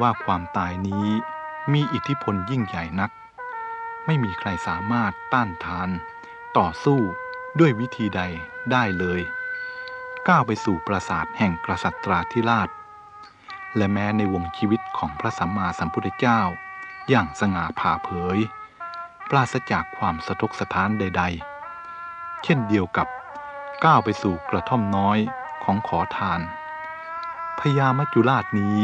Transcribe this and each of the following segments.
ว่าความตายนี้มีอิทธิพลยิ่งใหญ่นัก ไม่มีใครสามารถต้านทาน ต่อสู้ด้วยวิธีใดได้เลย ก้าวไปสู่ปราสาทแห่งกษัตราธิราช และแม้ในวงชีวิตของพระสัมมาสัมพุทธเจ้า อย่างสง่าผ่าเผย ปราศจากความสะทกสะท้านใด ๆ เช่นเดียวกับก้าวไปสู่กระท่อมน้อยของขอทานพญามัจจุราชนี้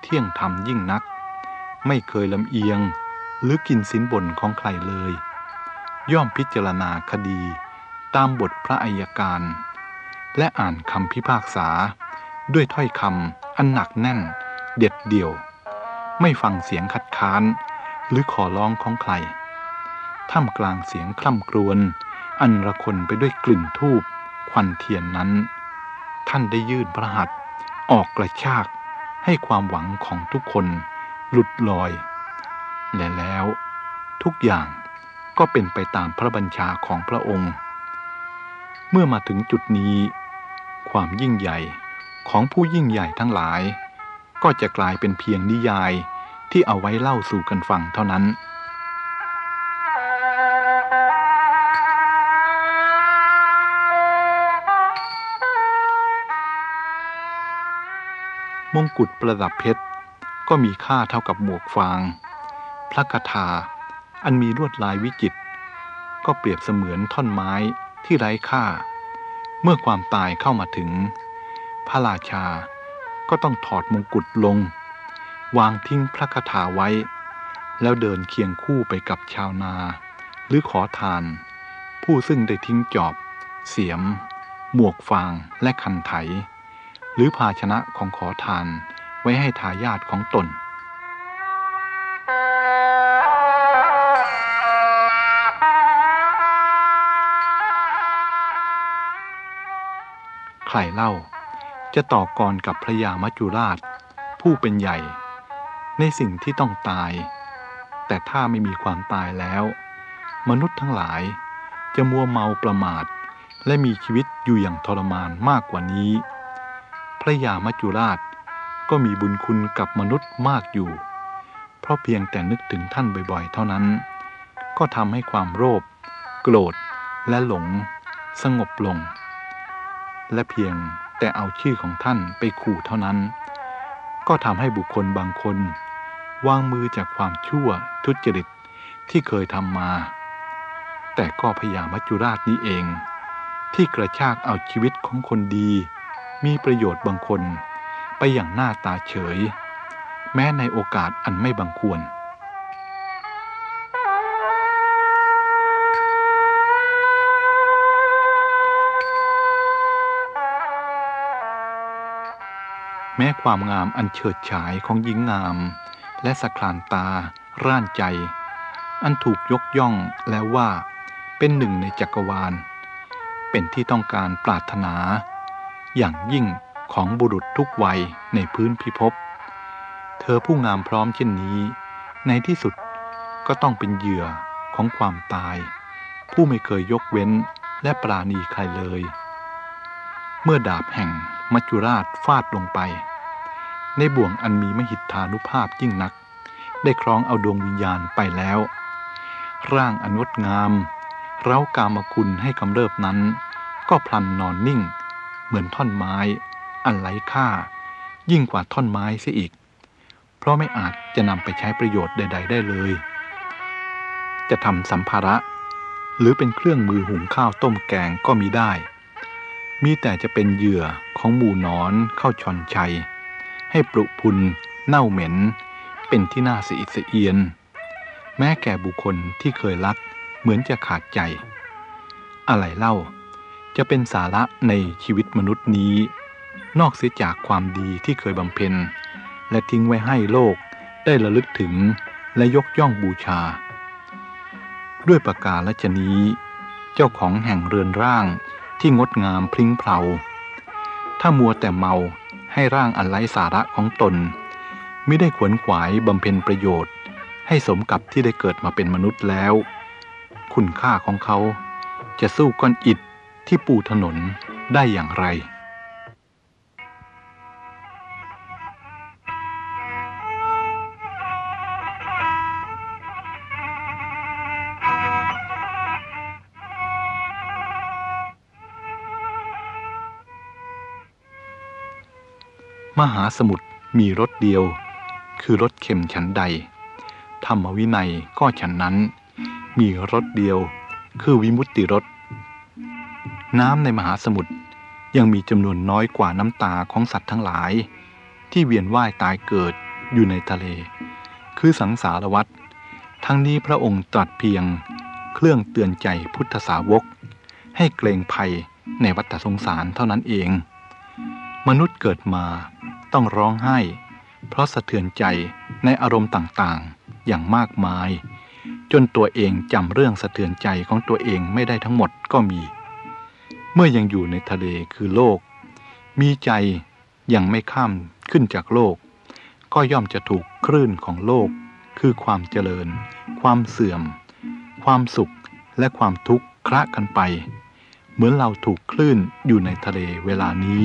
เที่ยงธรรมยิ่งนัก ไม่เคยลำเอียงหรือกินสินบนของใครเลย ย่อมพิจารณาคดีตามบทพระอัยการ และอ่านคำพิพากษา ด้วยถ้อยคำอันหนักแน่น เด็ดเดี่ยว ไม่ฟังเสียงคัดค้าน หรือขอร้องของใครท่ามกลางเสียงคล่ำครวญอันระคนไปด้วยกลิ่นทูบควันเทียนนั้น ท่านได้ยื่นพระหัตถ์ออกกระชาก ให้ความหวังของทุกคนหลุดลอย และแล้วทุกอย่างก็เป็นไปตามพระบัญชาของพระองค์ เมื่อมาถึงจุดนี้ ความยิ่งใหญ่ของผู้ยิ่งใหญ่ทั้งหลาย ก็จะกลายเป็นเพียงนิยายที่เอาไว้เล่าสู่กันฟังเท่านั้น มงกุฎประดับเพชร ก็มีค่าเท่ากับหมวกฟาง พระคาถาอันมีลวดลายวิจิตรก็เปรียบเสมือนท่อนไม้ที่ไร้ค่า เมื่อความตายเข้ามาถึง พระราชาก็ต้องถอดมงกุฎลง วางทิ้งพระคาถาไว้ แล้วเดินเคียงคู่ไปกับชาวนา หรือขอทาน ผู้ซึ่งได้ทิ้งจอบ เสียม หมวกฟางและคันไถ หรือภาชนะของขอทานไว้ให้ทายาทของตน ใครเล่าจะต่อกรกับพระยามัจจุราช ผู้เป็นใหญ่ ในสิ่งที่ต้องตาย แต่ถ้าไม่มีความตายแล้ว มนุษย์ทั้งหลายจะมัวเมาประมาท และมีชีวิตอยู่อย่างทรมานมากกว่านี้ ระยามัจจุราช ก็มีบุญคุณกับมนุษย์มากอยู่ เพราะเพียงแต่นึกถึงท่านบ่อยๆ เท่านั้น ก็ทำให้ความโลภโกรธและหลง สงบลง และเพียงแต่เอาชื่อของท่านไปขู่เท่านั้น ก็ทำให้บุคคลบางคน วางมือจากความชั่วทุจริตที่เคยทำมา แต่ก็พยามัจจุราชนี้เอง ที่กระชากเอาชีวิตของคนดี มีประโยชน์บางคนไปอย่างหน้าตาเฉย แม้ในโอกาสอันไม่บังควร แม้ความงามอันเฉิดฉายของหญิงงาม และสะคลานตา ร่านใจ อันถูกยกย่องแล้วว่าเป็นหนึ่งในจักรวาล เป็นที่ต้องการปรารถนา อย่างยิ่งของบุรุษทุกวัยในพื้นพิภพ เธอผู้งามพร้อมเช่นนี้ ในที่สุดก็ต้องเป็นเหยื่อของความตาย ผู้ไม่เคยยกเว้นและปราณีใครเลย เมื่อดาบแห่งมัจจุราชฟาดลงไป ในบ่วงอันมีมหิทธานุภาพยิ่งนัก ได้คล้องเอาดวงวิญญาณไปแล้ว ร่างอนวดงาม เร้ากามคุณให้กำเริบนั้น ก็พลันนอนนิ่ง เหมือนท่อนไม้ อันไร้ค่า ยิ่งกว่าท่อนไม้เสียอีก เพราะไม่อาจจะนำไปใช้ประโยชน์ใด ๆ ได้เลย จะทำสัมภาระ หรือเป็นเครื่องมือหุงข้าวต้มแกงก็มีได้ มีแต่จะเป็นเหยื่อของหมูนอนเข้าชอนชัย ให้ปลุกพุนเน่าเหม็น เป็นที่น่าสีสเอียน แม้แก่บุคคลที่เคยรักเหมือนจะขาดใจ อะไรเล่า จะเป็นสาระในชีวิตมนุษย์นี้ นอกเสียจากความดีที่เคยบำเพ็ญ และทิ้งไว้ให้โลกได้ระลึกถึงและยกย่องบูชา ด้วยประกาศชนี้ เจ้าของแห่งเรือนร่างที่งดงามพริ้งเพลา ถ้ามัวแต่เมาให้ร่างอันไร้สาระของตน ไม่ได้ขวนขวายบำเพ็ญประโยชน์ ให้สมกับที่ได้เกิดมาเป็นมนุษย์แล้ว คุณค่าของเขาจะสู้ก้อนอิฐ ที่ปูถนนได้อย่างไร มหาสมุทรมีรถเดียว คือรถเข็มฉันใด ธรรมวินัยก็ฉันนั้น มีรถเดียว คือวิมุตติรถ น้ำในมหาสมุทรยังมีจำนวนน้อยกว่าน้ำตาของสัตว์ทั้งหลาย ที่เวียนว่ายตายเกิดอยู่ในทะเล คือสังสารวัฏทั้งนี้พระองค์ตรัสเพียงเครื่องเตือนใจพุทธสาวก ให้เกรงภัยในวัฏสงสารเท่านั้นเอง มนุษย์เกิดมาต้องร้องไห้ เพราะสะเทือนใจในอารมณ์ต่างๆ อย่างมากมาย จนตัวเองจำเรื่องสะเทือนใจของตัวเองไม่ได้ทั้งหมดก็มี เมื่อยังอยู่ในทะเลคือโลก มีใจยังไม่ข้ามขึ้นจากโลก ก็ย่อมจะถูกคลื่นของโลก คือความเจริญ ความเสื่อม ความสุขและความทุกข์คละกันไป เหมือนเราถูกคลื่นอยู่ในทะเลเวลานี้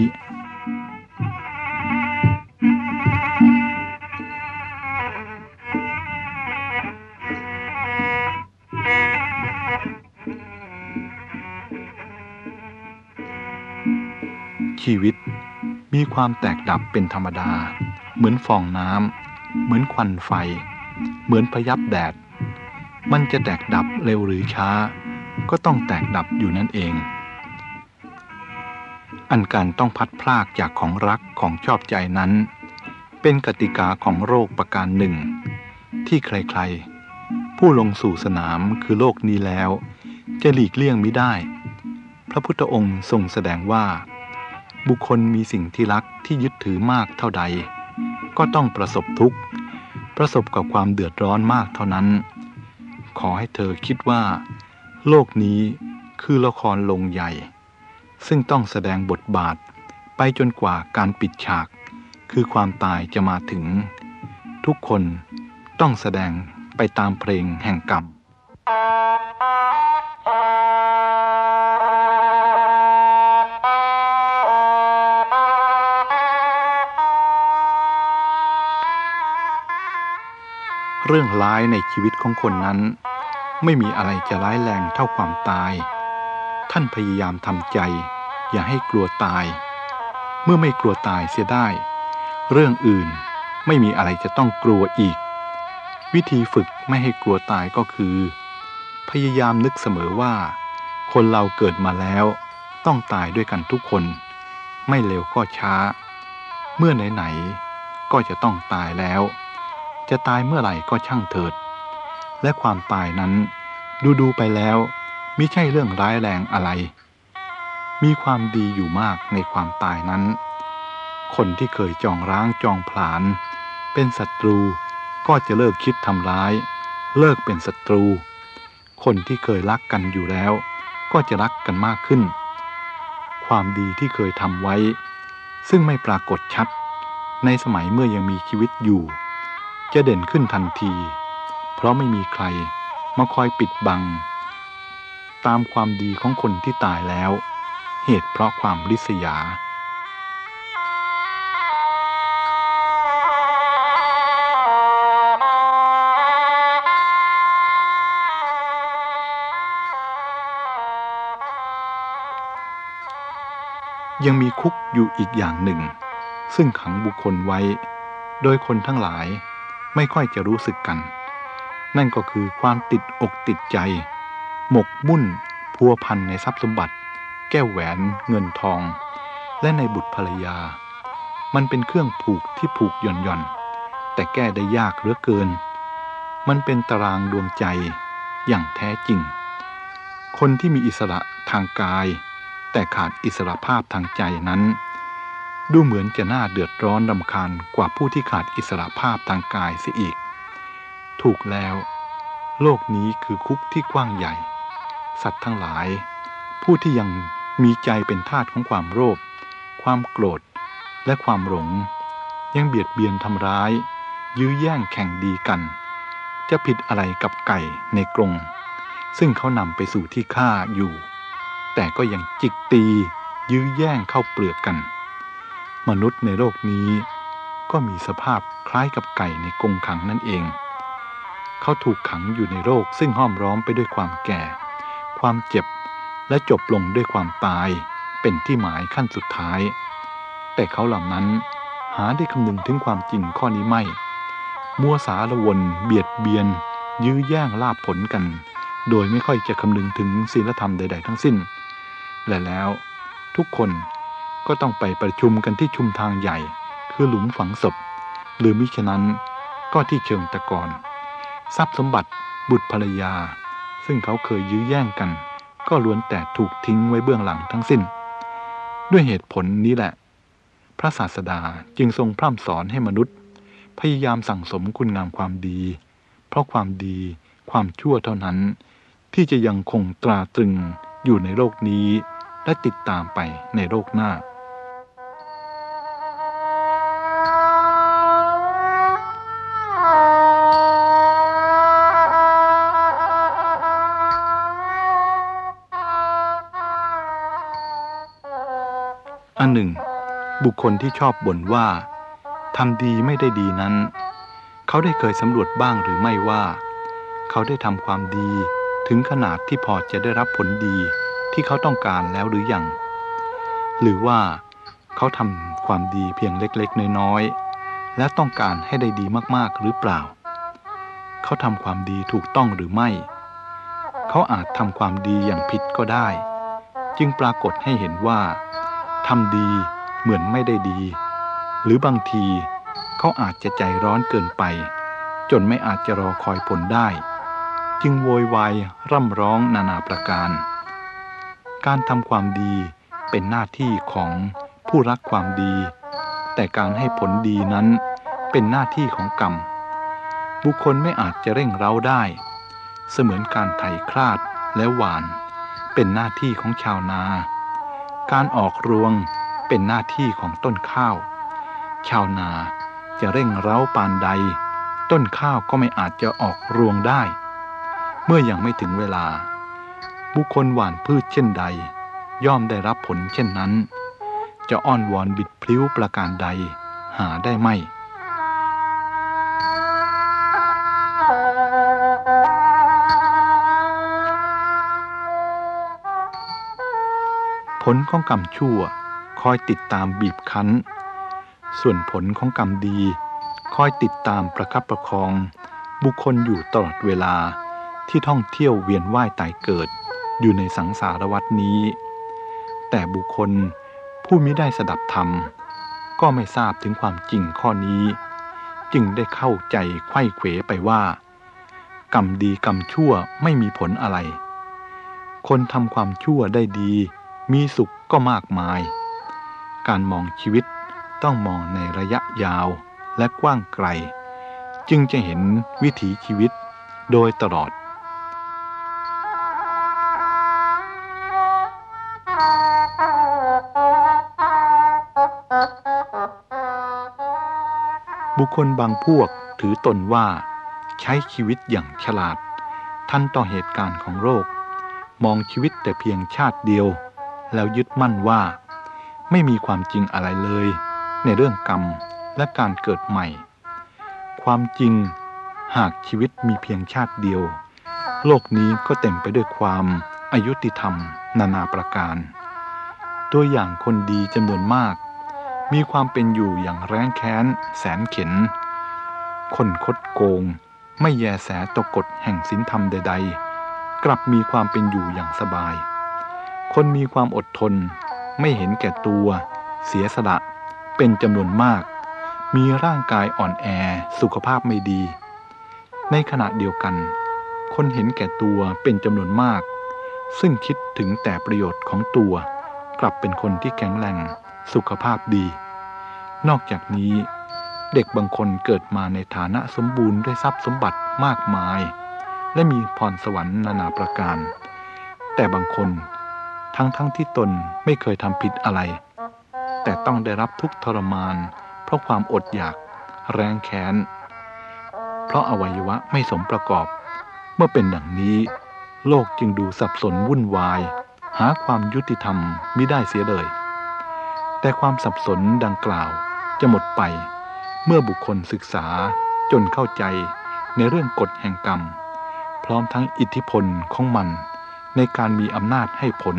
ชีวิต มีความแตกดับเป็นธรรมดา เหมือนฟองน้ำเหมือนควันไฟ เหมือนพยับแดด มันจะแตกดับเร็วหรือช้า ก็ต้องแตกดับอยู่นั่นเอง อันการต้องพัดพลากจากของรักของชอบใจนั้น เป็นกติกาของโรคประการหนึ่ง ที่ใครๆ ผู้ลงสู่สนามคือโลกนี้แล้ว จะหลีกเลี่ยงไม่ได้พระพุทธองค์ทรงแสดงว่า บุคคลมีสิ่งที่รักที่ยึดถือมากเท่าใด ก็ต้องประสบทุกข์ ประสบกับความเดือดร้อนมากเท่านั้น ขอให้เธอคิดว่า โลกนี้คือละครลงใหญ่ ซึ่งต้องแสดงบทบาทไปจนกว่าการปิดฉาก คือความตายจะมาถึง ทุกคนต้องแสดงไปตามเพลงแห่งกรรม เรื่องร้ายในชีวิตของคนนั้น ไม่มีอะไรจะร้ายแรงเท่าความตาย ท่านพยายามทำใจ อย่าให้กลัวตาย เมื่อไม่กลัวตายเสียได้ เรื่องอื่นไม่มีอะไรจะต้องกลัวอีก วิธีฝึกไม่ให้กลัวตายก็คือ พยายามนึกเสมอว่า คนเราเกิดมาแล้ว ต้องตายด้วยกันทุกคน ไม่เร็วก็ช้า เมื่อไหนๆก็จะต้องตายแล้ว จะตายเมื่อไหร่ก็ช่างเถิด และความตายนั้น ดูดูไปแล้วมิใช่เรื่องร้ายแรงอะไร มีความดีอยู่มากในความตายนั้น คนที่เคยจองร้างจองผลาญเป็นศัตรูก็จะเลิกคิดทำร้าย เลิกเป็นศัตรู คนที่เคยรักกันอยู่แล้ว ก็จะรักกันมากขึ้น ความดีที่เคยทำไว้ ซึ่งไม่ปรากฏชัด ในสมัยเมื่อยังมีชีวิตอยู่ จะเด่นขึ้นทันที เพราะไม่มีใครมาคอยปิดบัง ตามความดีของคนที่ตายแล้ว เหตุเพราะความริษยา ยังมีคุกอยู่อีกอย่างหนึ่ง ซึ่งขังบุคคลไว้ โดยคนทั้งหลาย ไม่ค่อยจะรู้สึกกัน นั่นก็คือความติดอกติดใจ หมกมุ่น พัวพันในทรัพย์สมบัติ แก้วแหวนเงินทอง และในบุตรภรรยา มันเป็นเครื่องผูกที่ผูกหย่อนหย่อนแต่แก้ได้ยากเหลือเกิน มันเป็นตารางดวงใจอย่างแท้จริง คนที่มีอิสระทางกาย แต่ขาดอิสระภาพทางใจนั้น ดูเหมือนจะน่าเดือดร้อนรำคาญกว่าผู้ที่ขาดอิสระภาพทางกายเสียอีก ถูกแล้ว โลกนี้คือคุกที่กว้างใหญ่ สัตว์ทั้งหลาย ผู้ที่ยังมีใจเป็นทาสของความโลภความโกรธและความหลง ยังเบียดเบียนทำร้าย ยื้อแย่งแข่งดีกัน จะผิดอะไรกับไก่ในกรงซึ่งเขานำไปสู่ที่ฆ่าอยู่ แต่ก็ยังจิกตี ยื้อแย่งเข้าเปลือกกัน มนุษย์ในโลกนี้ ก็มีสภาพคล้ายกับไก่ในกรงขังนั่นเอง เขาถูกขังอยู่ในโลกซึ่งห้อมร้อมไปด้วยความแก่ ความเจ็บและจบลงด้วยความตายเป็นที่หมายขั้นสุดท้าย แต่เขาเหล่านั้นหาได้คำนึงถึงความจริงข้อนี้ไม่ มัวสารวนเบียดเบียน ยื้อแย่งลาบผลกัน โดยไม่ค่อยจะคำนึงถึงศีลธรรมใด ๆ ทั้งสิ้น และแล้วทุกคน ก็ต้องไปประชุมกันที่ชุมทางใหญ่ คือหลุมฝังศพ หรือมิฉะนั้นก็ที่เชิงตะกอนทรัพย์สมบัติบุตรภรรยา ซึ่งเขาเคยยื้อแย่งกัน ก็ล้วนแต่ถูกทิ้งไว้เบื้องหลังทั้งสิ้น ด้วยเหตุผลนี้แหละ พระศาสดาจึงทรงพร่ำสอนให้มนุษย์ พยายามสั่งสมคุณงามความดี เพราะความดีความชั่วเท่านั้น ที่จะยังคงตราตรึงอยู่ในโลกนี้และติดตามไปในโลกหน้า อันหนึ่ง บุคคลที่ชอบบ่นว่าทำดีไม่ได้ดีนั้น เขาได้เคยสำรวจบ้างหรือไม่ว่า เขาได้ทำความดีถึงขนาดที่พอจะได้รับผลดีที่เขาต้องการแล้วหรือยัง หรือว่าเขาทำความดีเพียงเล็กๆ น้อยๆ และต้องการให้ได้ดีมากๆหรือเปล่า เขาทำความดีถูกต้องหรือไม่ เขาอาจทำความดีอย่างผิดก็ได้ จึงปรากฏให้เห็นว่า ทำดีเหมือนไม่ได้ดี หรือบางทีเขาอาจจะใจร้อนเกินไป จนไม่อาจจะรอคอยผลได้ จึงโวยวายร่ำร้องนานาประการ การทำความดีเป็นหน้าที่ของผู้รักความดี แต่การให้ผลดีนั้นเป็นหน้าที่ของกรรม บุคคลไม่อาจจะเร่งเร้าได้ เสมือนการไถคลาดและหวาน เป็นหน้าที่ของชาวนา การออกรวงเป็นหน้าที่ของต้นข้าว ชาวนาจะเร่งเร้าปานใด ต้นข้าวก็ไม่อาจจะออกรวงได้ เมื่อยังไม่ถึงเวลา บุคคลหว่านพืชเช่นใด ย่อมได้รับผลเช่นนั้น จะอ้อนวอนบิดพลิ้วประการใดหาได้ไม่ ผลของกรรมชั่วคอยติดตามบีบคั้น ส่วนผลของกรรมดีคอยติดตามประคับประคอง บุคคลอยู่ตลอดเวลาที่ท่องเที่ยวเวียนว่ายตายเกิดอยู่ในสังสารวัตนี้ แต่บุคคลผู้มิได้สดับธรรม ก็ไม่ทราบถึงความจริงข้อนี้ จึงได้เข้าใจไข้เขวไปว่า กรรมดีกรรมชั่วไม่มีผลอะไร คนทำความชั่วได้ดี มีสุขก็มากมาย การมองชีวิตต้องมองในระยะยาวและกว้างไกล จึงจะเห็นวิถีชีวิตโดยตลอด บุคคลบางพวกถือตนว่าใช้ชีวิตอย่างฉลาด ทันต่อเหตุการณ์ของโรคมองชีวิตแต่เพียงชาติเดียว แล้วยึดมั่นว่า ไม่มีความจริงอะไรเลย ในเรื่องกรรมและการเกิดใหม่ ความจริงหากชีวิตมีเพียงชาติเดียว โลกนี้ก็เต็มไปด้วยความอายุติธรรม นานาประการ ตัวอย่างคนดีจำนวนมาก มีความเป็นอยู่อย่างแร้งแค้น แสนเข็น คนคดโกง ไม่แยแสตกกฎแห่งศีลธรรมใด ๆ กลับมีความเป็นอยู่อย่างสบาย คนมีความอดทน ไม่เห็นแก่ตัว เสียสละ เป็นจำนวนมาก มีร่างกายอ่อนแอสุขภาพไม่ดี ในขณะเดียวกัน คนเห็นแก่ตัวเป็นจำนวนมาก ซึ่งคิดถึงแต่ประโยชน์ของตัว กลับเป็นคนที่แข็งแรงสุขภาพดี นอกจากนี้เด็กบางคนเกิดมาในฐานะสมบูรณ์ด้วยทรัพย์สมบัติมากมาย และมีพรสวรรค์นานาประการ แต่บางคน ทั้งๆทที่ตนไม่เคยทำผิดอะไร แต่ต้องได้รับทุกทรมาน เพราะความอดอยาก แรงแค้น เพราะอวัยวะไม่สมประกอบ เมื่อเป็นดังนี้ โลกจึงดูสับสนวุ่นวาย หาความยุติธรรมไมิได้เสียเลย แต่ความสับสนดังกล่าวจะหมดไป เมื่อบุคคลศึกษาจนเข้าใจในเรื่องกฎแห่งกรรม พร้อมทั้งอิทธิพลของมัน ในการมีอำนาจให้ผล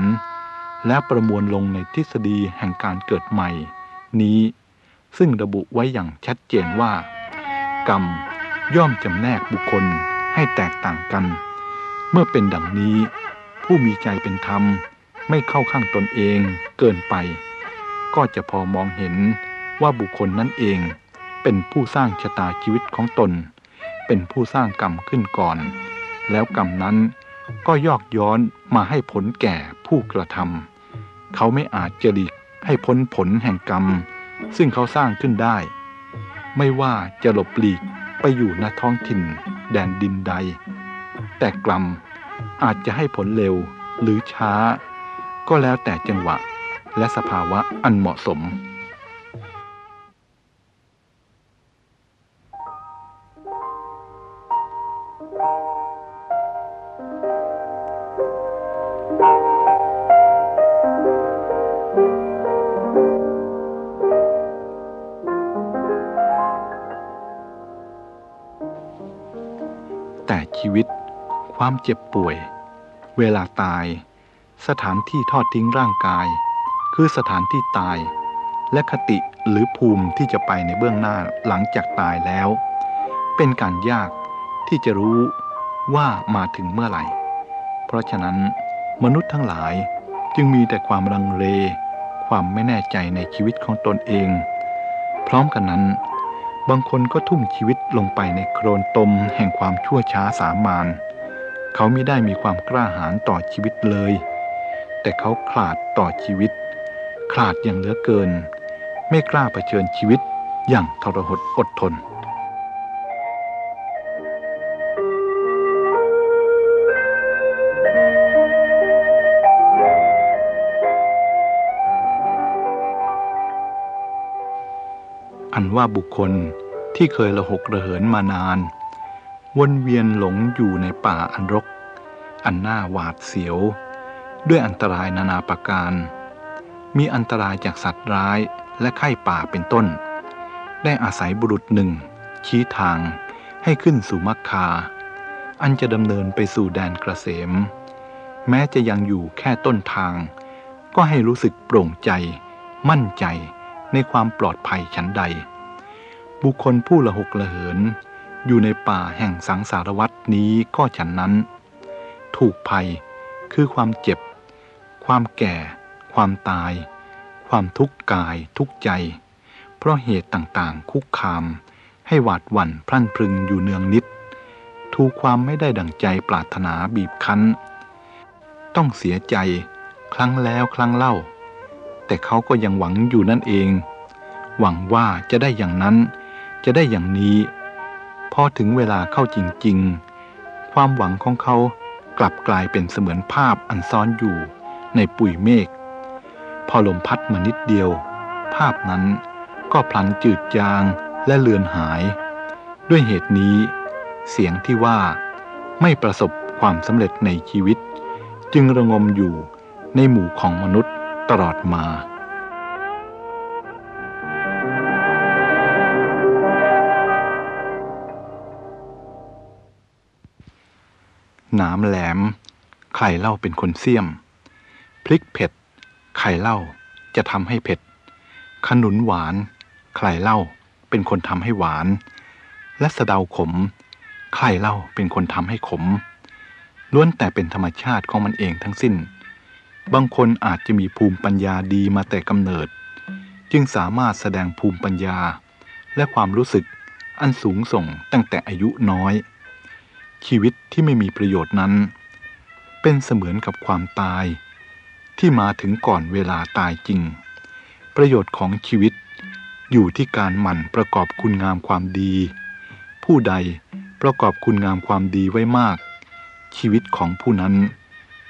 และประมวลลงในทฤษฎีแห่งการเกิดใหม่ นี้ ซึ่งระบุไว้อย่างชัดเจนว่า กรรมย่อมจำแนกบุคคลให้แตกต่างกัน เมื่อเป็นดังนี้ ผู้มีใจเป็นธรรมไม่เข้าข้างตนเองเกินไป ก็จะพอมองเห็นว่าบุคคลนั้นเองเป็นผู้สร้างชะตาชีวิตของตน เป็นผู้สร้างกรรมขึ้นก่อน แล้วกรรมนั้น ก็ยอกย้อนมาให้ผลแก่ผู้กระทำเขาไม่อาจจะหลีกให้พ้นผลแห่งกรรม ซึ่งเขาสร้างขึ้นได้ ไม่ว่าจะหลบหลีกไปอยู่ณท้องถิ่น แดนดินใด แต่กรรมอาจจะให้ผลเร็วหรือช้า ก็แล้วแต่จังหวะและสภาวะอันเหมาะสม แต่ชีวิต ความเจ็บป่วย เวลาตาย สถานที่ทอดทิ้งร่างกาย คือสถานที่ตาย และคติหรือภูมิที่จะไปในเบื้องหน้าหลังจากตายแล้ว เป็นการยากที่จะรู้ว่ามาถึงเมื่อไหร่ เพราะฉะนั้น มนุษย์ทั้งหลายจึงมีแต่ความรังเล ความไม่แน่ใจในชีวิตของตนเอง พร้อมกันนั้น บางคนก็ทุ่มชีวิตลงไปในโครนตมแห่งความชั่วช้าสามานเขาไม่ได้มีความกล้าหาญต่อชีวิตเลย แต่เขาขาดต่อชีวิต ขาดอย่างเหลือเกิน ไม่กล้าเผชิญชีวิตอย่างทรหดอดทน นว่าบุคคลที่เคยระหกระเหินมานาน วนเวียนหลงอยู่ในป่าอันรก อันน่าหวาดเสียว ด้วยอันตรายนานาประการ มีอันตรายจากสัตว์ร้ายและไข้ป่าเป็นต้น ได้อาศัยบุรุษหนึ่ง ชี้ทางให้ขึ้นสู่มักคา อันจะดำเนินไปสู่แดนกระเสม แม้จะยังอยู่แค่ต้นทาง ก็ให้รู้สึกโปร่งใจ มั่นใจในความปลอดภัยชั้นใด บุคคลผู้ละหกละเหิน อยู่ในป่าแห่งสังสารวัตนี้ก็ฉันนั้น ถูกภัยคือความเจ็บ ความแก่ ความตาย ความทุกข์กายทุกใจ เพราะเหตุต่างๆ คุกคาม ให้หวาดหวั่นพลั่นพรึงอยู่เนืองนิด ถูกความไม่ได้ดั่งใจปรารถนาบีบคั้น ต้องเสียใจครั้งแล้วครั้งเล่า แต่เขาก็ยังหวังอยู่นั่นเอง หวังว่าจะได้อย่างนั้น จะได้อย่างนี้ พอถึงเวลาเข้าจริงๆ ความหวังของเขากลับกลายเป็นเสมือนภาพอันซ้อนอยู่ในปุยเมฆ พอลมพัดมานิดเดียว ภาพนั้นก็พลันจืดจางและเลือนหาย ด้วยเหตุนี้ เสียงที่ว่าไม่ประสบความสำเร็จในชีวิต จึงระงมอยู่ในหมู่ของมนุษย์ตลอดมา นามแหลม ใครเล่าเป็นคนเสี่ยมพริกเผ็ด ใครเล่าจะทำให้เผ็ด ขนุนหวาน ใครเล่าเป็นคนทำให้หวาน และสะเดาขม ใครเล่าเป็นคนทำให้ขม ล้วนแต่เป็นธรรมชาติของมันเองทั้งสิ้น บางคนอาจจะมีภูมิปัญญาดีมาแต่กำเนิด จึงสามารถแสดงภูมิปัญญาและความรู้สึกอันสูงส่งตั้งแต่อายุน้อย ชีวิตที่ไม่มีประโยชน์นั้น เป็นเสมือนกับความตาย ที่มาถึงก่อนเวลาตายจริง ประโยชน์ของชีวิตอยู่ที่การหมั่นประกอบคุณงามความดี ผู้ใดประกอบคุณงามความดีไว้มาก ชีวิตของผู้นั้น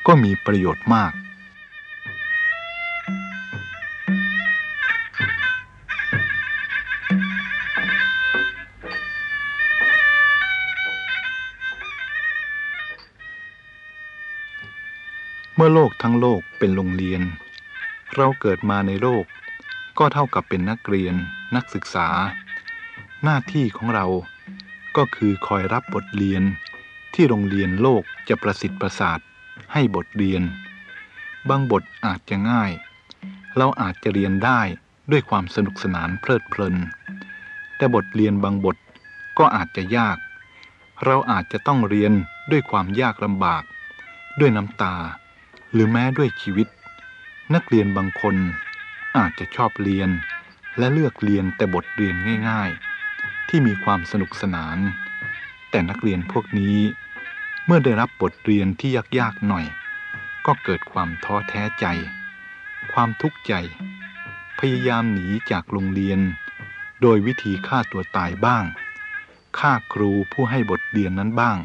ก็มีประโยชน์มาก โลกทั้งโลกเป็นโรงเรียน เราเกิดมาในโลก ก็เท่ากับเป็นนักเรียน นักศึกษา หน้าที่ของเราก็คือคอยรับบทเรียน ที่โรงเรียนโลกจะประสิทธิ์ประสาทให้บทเรียน บางบทอาจจะง่าย เราอาจจะเรียนได้ด้วยความสนุกสนานเพลิดเพลิน แต่บทเรียนบางบทก็อาจจะยาก เราอาจจะต้องเรียนด้วยความยากลำบาก ด้วยน้ำตา หรือแม้ด้วยชีวิต นักเรียนบางคนอาจจะชอบเรียน และเลือกเรียนแต่บทเรียนง่าย ๆ ที่มีความสนุกสนาน แต่นักเรียนพวกนี้ เมื่อได้รับบทเรียนที่ยากๆหน่อย ก็เกิดความท้อแท้ใจ ความทุกข์ใจ พยายามหนีจากโรงเรียน โดยวิธีฆ่าตัวตายบ้างฆ่าครูผู้ให้บทเรียนนั้นบ้าง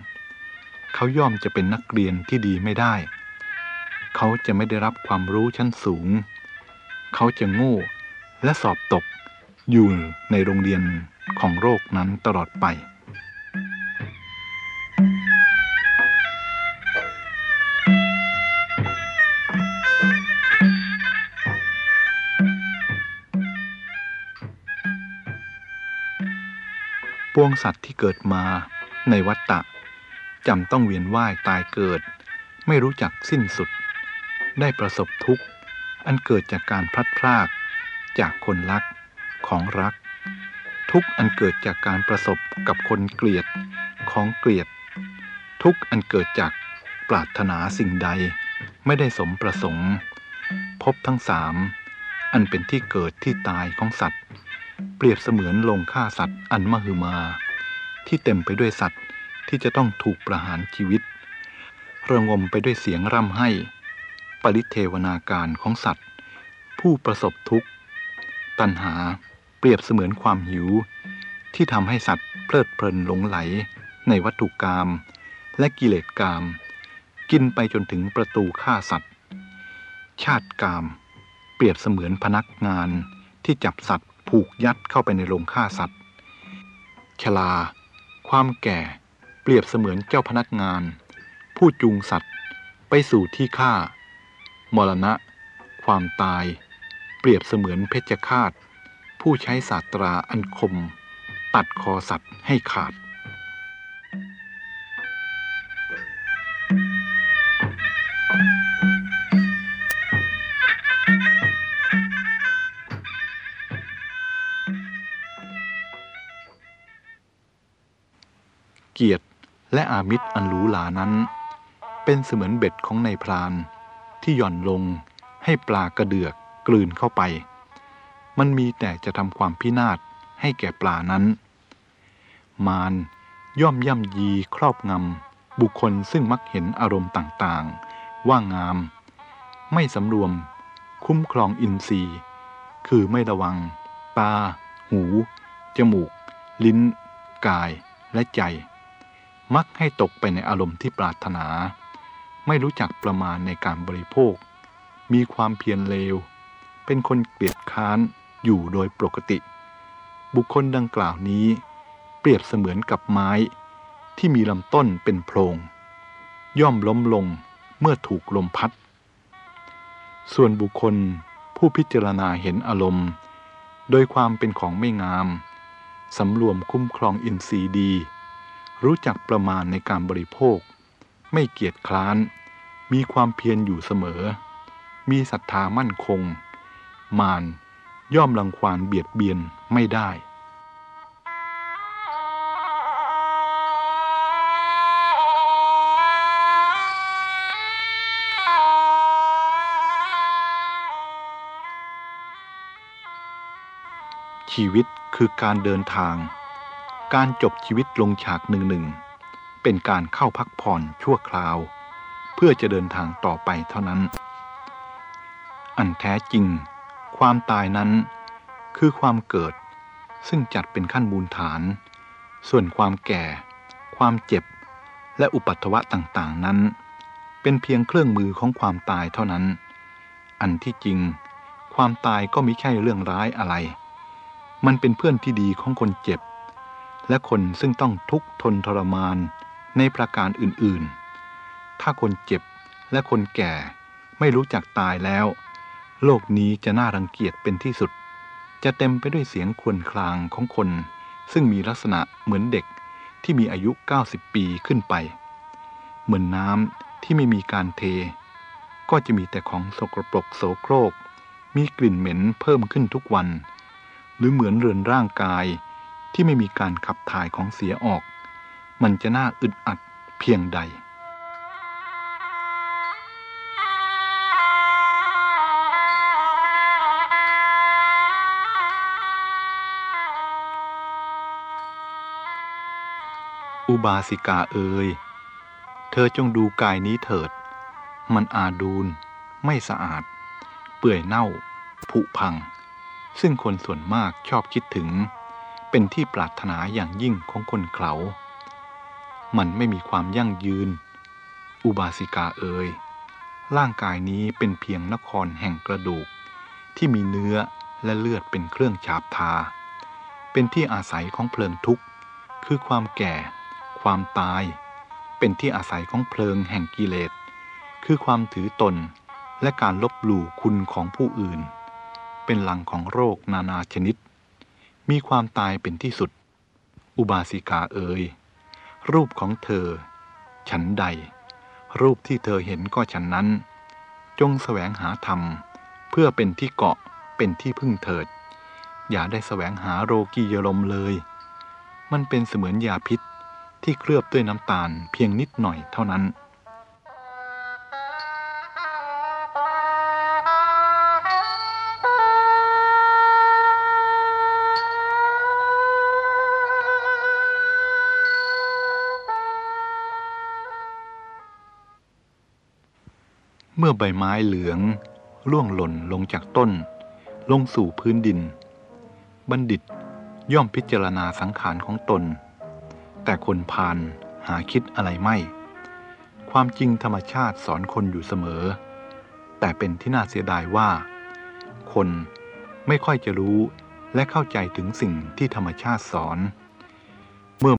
เขาย่อมจะเป็นนักเรียนที่ดีไม่ได้ เขาจะไม่ได้รับความรู้ชั้นสูง เขาจะโง่และสอบตกอยู่ในโรงเรียนของโรคนั้นตลอดไป ปวงสัตว์ที่เกิดมาในวัฏฏะจำต้องเวียนว่ายตายเกิด ไม่รู้จักสิ้นสุด ได้ประสบทุกข์ อันเกิดจากการพลัดพราก จากคนรักของรัก ทุกข์อันเกิดจากการประสบกับคนเกลียดของเกลียด ทุกข์อันเกิดจากปรารถนาสิ่งใด ไม่ได้สมประสงค์ พบทั้งสามอันเป็นที่เกิดที่ตายของสัตว์ เปรียบเสมือนโรงฆ่าสัตว์อันมหึมา ที่เต็มไปด้วยสัตว์ที่จะต้องถูกประหารชีวิต ระงมไปด้วยเสียงร่ำไห้ ริเทวนาการของสัตว์ ผู้ประสบทุกข์ ตัณหาเปรียบเสมือนความหิว ที่ทำให้สัตว์เพลิดเพลินหลงไหล ในวัตถุกรรมและกิเลสกรรมกินไปจนถึงประตูฆ่าสัตว์ ชาติกรรมเปรียบเสมือนพนักงานที่จับสัตว์ผูกยัดเข้าไปในโรงฆ่าสัตว์ ชลา ความแก่เปรียบเสมือนเจ้าพนักงาน ผู้จูงสัตว์ไปสู่ที่ฆ่า มรณะ ความตาย เปรียบเสมือนเพชฌฆาต ผู้ใช้ศาสตราอันคม ตัดคอสัตว์ให้ขาดเกียรติและอามิตรอันหรูหรานั้น เป็นเสมือนเบ็ดของนายพราน ที่หย่อนลง ให้ปลากระเดือกกลืนเข้าไป มันมีแต่จะทำความพินาศให้แก่ปลานั้น มารย่อมย่ำยีครอบงำบุคคลซึ่งมักเห็นอารมณ์ต่างๆ ว่างาม ไม่สำรวม คุ้มครองอินทรีย์ คือไม่ระวัง ตา หู จมูก ลิ้น กายและใจ มักให้ตกไปในอารมณ์ที่ปรารถนา ไม่รู้จักประมาณในการบริโภค มีความเพียรเลว เป็นคนเกลียดค้านอยู่โดยปกติ บุคคลดังกล่าวนี้ เปรียบเสมือนกับไม้ที่มีลำต้นเป็นโพรง ย่อมล้มลงเมื่อถูกลมพัด ส่วนบุคคลผู้พิจารณาเห็นอารมณ์ โดยความเป็นของไม่งาม สำรวมคุ้มครองอินทรีย์ดี รู้จักประมาณในการบริโภค ไม่เกียจคร้าน มีความเพียรอยู่เสมอ มีศรัทธามั่นคง มานย่อมรังควานเบียดเบียนไม่ได้ชีวิตคือการเดินทาง การจบชีวิตลงฉากหนึ่งหนึ่ง เป็นการเข้าพักผ่อนชั่วคราว เพื่อจะเดินทางต่อไปเท่านั้น อันแท้จริง ความตายนั้นคือความเกิด ซึ่งจัดเป็นขั้นมูลฐาน ส่วนความแก่ ความเจ็บ และอุปัตวะต่างๆนั้น เป็นเพียงเครื่องมือของความตายเท่านั้น อันที่จริง ความตายก็ไม่ใช่เรื่องร้ายอะไร มันเป็นเพื่อนที่ดีของคนเจ็บและคนซึ่งต้องทุกข์ทนทรมาน ในประการอื่นๆ ถ้าคนเจ็บและคนแก่ไม่รู้จักตายแล้ว โลกนี้จะน่ารังเกียจเป็นที่สุด จะเต็มไปด้วยเสียงครวญครางของคน ซึ่งมีลักษณะเหมือนเด็กที่มีอายุ 90 ปีขึ้นไป เหมือนน้ำที่ไม่มีการเท ก็จะมีแต่ของสกรปรกโสโครก มีกลิ่นเหม็นเพิ่มขึ้นทุกวัน หรือเหมือนเรือนร่างกายที่ไม่มีการขับถ่ายของเสียออก มันจะน่าอึดอัดเพียงใด อุบาสิกาเอ่ย เธอจงดูกายนี้เถิด มันอาดูลไม่สะอาด เปื่อยเน่า ผุพัง ซึ่งคนส่วนมากชอบคิดถึง เป็นที่ปรารถนาอย่างยิ่งของคนเขา มันไม่มีความยั่งยืน อุบาสิกาเอ่ยร่างกายนี้เป็นเพียงนครแห่งกระดูก ที่มีเนื้อและเลือดเป็นเครื่องฉาบทา เป็นที่อาศัยของเพลิงทุกข์ คือความแก่ ความตาย เป็นที่อาศัยของเพลิงแห่งกิเลส คือความถือตนและการลบหลู่คุณของผู้อื่น เป็นหลังของโรคนานาชนิด มีความตายเป็นที่สุด อุบาสิกาเอ๋ย รูปของเธอ ฉันใด รูปที่เธอเห็นก็ฉันนั้น จงแสวงหาธรรม เพื่อเป็นที่เกาะเป็นที่พึ่งเถิด อย่าได้แสวงหาโรกียลมเลย มันเป็นเสมือนยาพิษที่เคลือบด้วยน้ำตาลเพียงนิดหน่อยเท่านั้น ใบไม้เหลืองล่วงหล่นลงจากต้น ลงสู่พื้นดิน บัณฑิตย่อมพิจารณาสังขารของตน แต่คนพาลหาคิดอะไรไม่ ความจริงธรรมชาติสอนคนอยู่เสมอ แต่เป็นที่น่าเสียดายว่า คนไม่ค่อยจะรู้และเข้าใจถึงสิ่งที่ธรรมชาติสอน